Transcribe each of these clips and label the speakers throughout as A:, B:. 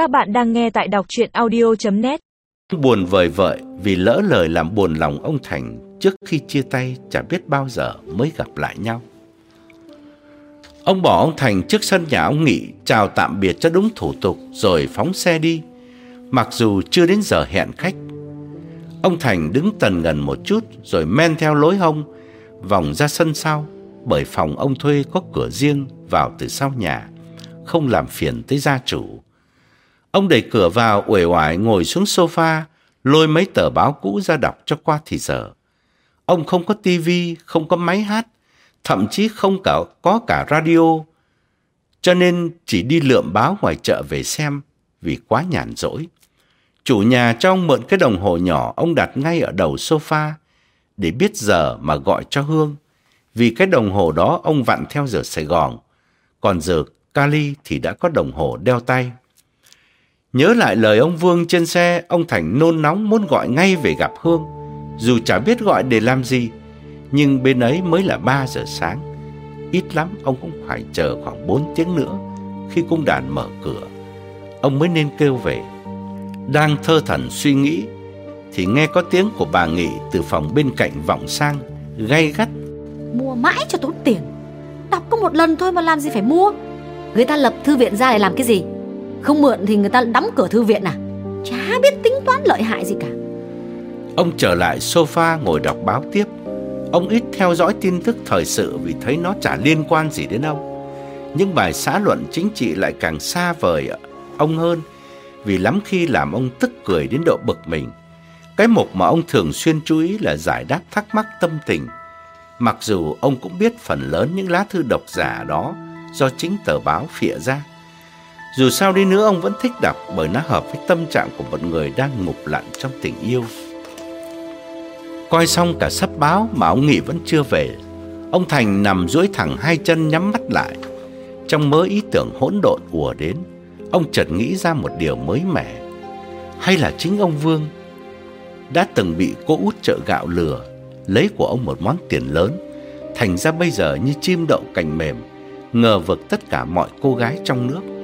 A: Các bạn đang nghe tại đọc chuyện audio.net
B: Buồn vời vợi vì lỡ lời làm buồn lòng ông Thành trước khi chia tay chả biết bao giờ mới gặp lại nhau. Ông bỏ ông Thành trước sân nhà ông Nghị chào tạm biệt cho đúng thủ tục rồi phóng xe đi. Mặc dù chưa đến giờ hẹn khách. Ông Thành đứng tần gần một chút rồi men theo lối hông vòng ra sân sau bởi phòng ông thuê có cửa riêng vào từ sau nhà, không làm phiền tới gia chủ. Ông đẩy cửa vào uể oải ngồi xuống sofa, lôi mấy tờ báo cũ ra đọc cho qua thì giờ. Ông không có tivi, không có máy hát, thậm chí không cả có cả radio. Cho nên chỉ đi lượm báo ngoài chợ về xem vì quá nhàn rỗi. Chủ nhà cho ông mượn cái đồng hồ nhỏ ông đặt ngay ở đầu sofa để biết giờ mà gọi cho Hương. Vì cái đồng hồ đó ông vặn theo giờ Sài Gòn, còn giờ Cali thì đã có đồng hồ đeo tay. Nhớ lại lời ông Vương trên xe, ông Thành nôn nóng muốn gọi ngay về gặp Hương. Dù chả biết gọi để làm gì, nhưng bên ấy mới là 3 giờ sáng. Ít lắm ông cũng phải chờ khoảng 4 tiếng nữa khi cung đàn mở cửa. Ông mới nên kêu về. Đang thơ thẩn suy nghĩ thì nghe có tiếng của bà Nghị từ phòng bên cạnh vọng sang, gay gắt.
C: Mua mãi cho tốn tiền Đọc có một lần thôi mà làm gì phải mua Người ta lập thư viện ra để làm cái gì không mượn thì người ta đóng cửa thư viện à Chả biết tính toán lợi hại gì cả
B: Ông trở lại sofa ngồi đọc báo tiếp. Ông ít theo dõi tin tức thời sự vì thấy nó chả liên quan gì đến ông. Những bài xã luận chính trị lại càng xa vời ông hơn, vì lắm khi làm ông tức cười đến độ bực mình. Cái mục mà ông thường xuyên chú ý là giải đáp thắc mắc tâm tình. Mặc dù ông cũng biết phần lớn những lá thư độc giả đó do chính tờ báo phịa ra. Dù sao đi nữa ông vẫn thích đọc bởi nó hợp với tâm trạng của một người đang ngục lặn trong tình yêu. Coi xong cả sắp báo mà ông Nghị vẫn chưa về. Ông Thành nằm duỗi thẳng hai chân nhắm mắt lại. Trong mớ ý tưởng hỗn độn ùa đến, ông chợt nghĩ ra một điều mới mẻ. Hay là chính ông Vương đã từng bị cô út chợ gạo lừa, lấy của ông một món tiền lớn, thành ra bây giờ như chim đậu cành mềm, ngờ vực tất cả mọi cô gái trong nước.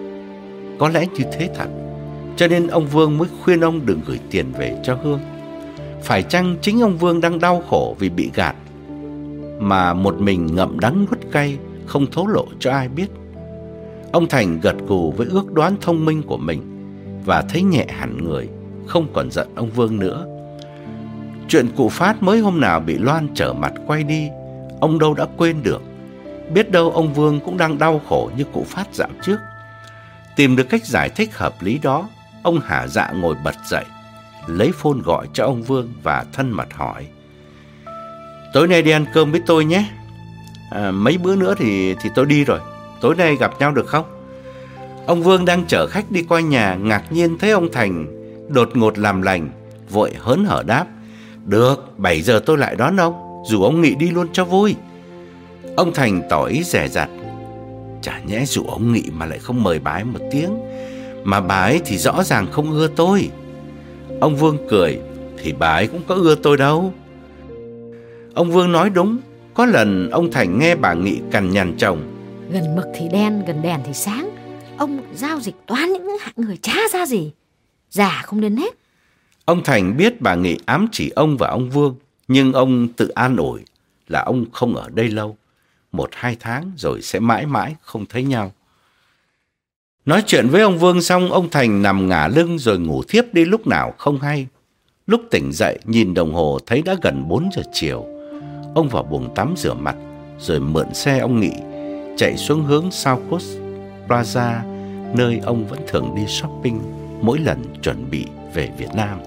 B: Có lẽ như thế thật, cho nên ông Vương mới khuyên ông đừng gửi tiền về cho Hương. Phải chăng chính ông Vương đang đau khổ vì bị gạt Mà một mình ngậm đắng nuốt cay Không thấu lộ cho ai biết? Ông Thành gật gù với ước đoán thông minh của mình Và thấy nhẹ hẳn người Không còn giận ông Vương nữa. Chuyện cụ Phát mới hôm nào bị Loan trở mặt quay đi Ông đâu đã quên được. Biết đâu ông Vương cũng đang đau khổ như cụ Phát dạo trước. Tìm được cách giải thích hợp lý đó Ông hà dạ ngồi bật dậy lấy phone gọi cho ông Vương và thân mật hỏi. Tối nay đi ăn cơm với tôi nhé. À, mấy bữa nữa thì thì tôi đi rồi. Tối nay gặp nhau được không? Ông Vương đang chở khách đi qua nhà, ngạc nhiên thấy ông Thành đột ngột làm lành, vội hớn hở đáp. Được, 7 giờ tôi lại đón ông, dù ông Nghị đi luôn cho vui. Ông Thành tỏ ý rẻ rặt. Chả nhẽ dù ông Nghị mà lại không mời bà ấy một tiếng. Mà bà ấy thì rõ ràng không ưa tôi. Ông Vương cười, thì bà ấy cũng có ưa tôi đâu. Ông Vương nói đúng, có lần ông Thành nghe bà Nghị cằn nhằn chồng.
C: Gần mực thì đen, gần đèn thì sáng Ông giao dịch toán những hạng người chả ra gì Giả không đến hết
B: Ông Thành biết bà Nghị ám chỉ ông và ông Vương, nhưng ông tự an ủi là ông không ở đây lâu. Một hai tháng rồi sẽ mãi mãi không thấy nhau. Nói chuyện với ông Vương xong, ông Thành nằm ngả lưng rồi ngủ thiếp đi lúc nào không hay. Lúc tỉnh dậy, nhìn đồng hồ thấy đã gần 4 giờ chiều. Ông vào buồng tắm rửa mặt, rồi mượn xe ông Nghị, chạy xuống hướng South Coast Plaza, nơi ông vẫn thường đi shopping mỗi lần chuẩn bị về Việt Nam.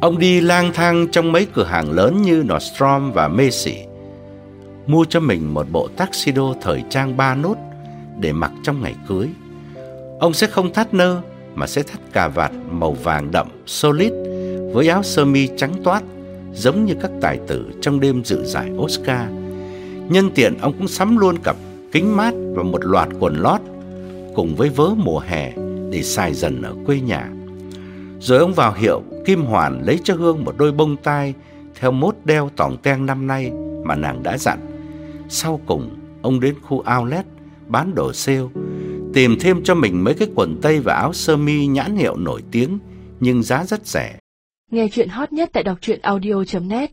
B: Ông đi lang thang trong mấy cửa hàng lớn như Nordstrom và Macy, mua cho mình một bộ tuxedo thời trang ba nốt để mặc trong ngày cưới. Ông sẽ không thắt nơ, mà sẽ thắt cà vạt màu vàng đậm, solid, với áo sơ mi trắng toát, giống như các tài tử trong đêm dự giải Oscar. Nhân tiện, ông cũng sắm luôn cặp kính mát và một loạt quần lót cùng với vớ mùa hè để xài dần ở quê nhà. Rồi ông vào hiệu Kim Hoàn lấy cho Hương một đôi bông tai theo mốt đeo tỏng teng năm nay mà nàng đã dặn. Sau cùng, ông đến khu outlet bán đồ sale tìm thêm cho mình mấy cái quần tây và áo sơ mi nhãn hiệu nổi tiếng nhưng giá rất rẻ.
A: Nghe chuyện hot nhất tại đọc truyện audio.net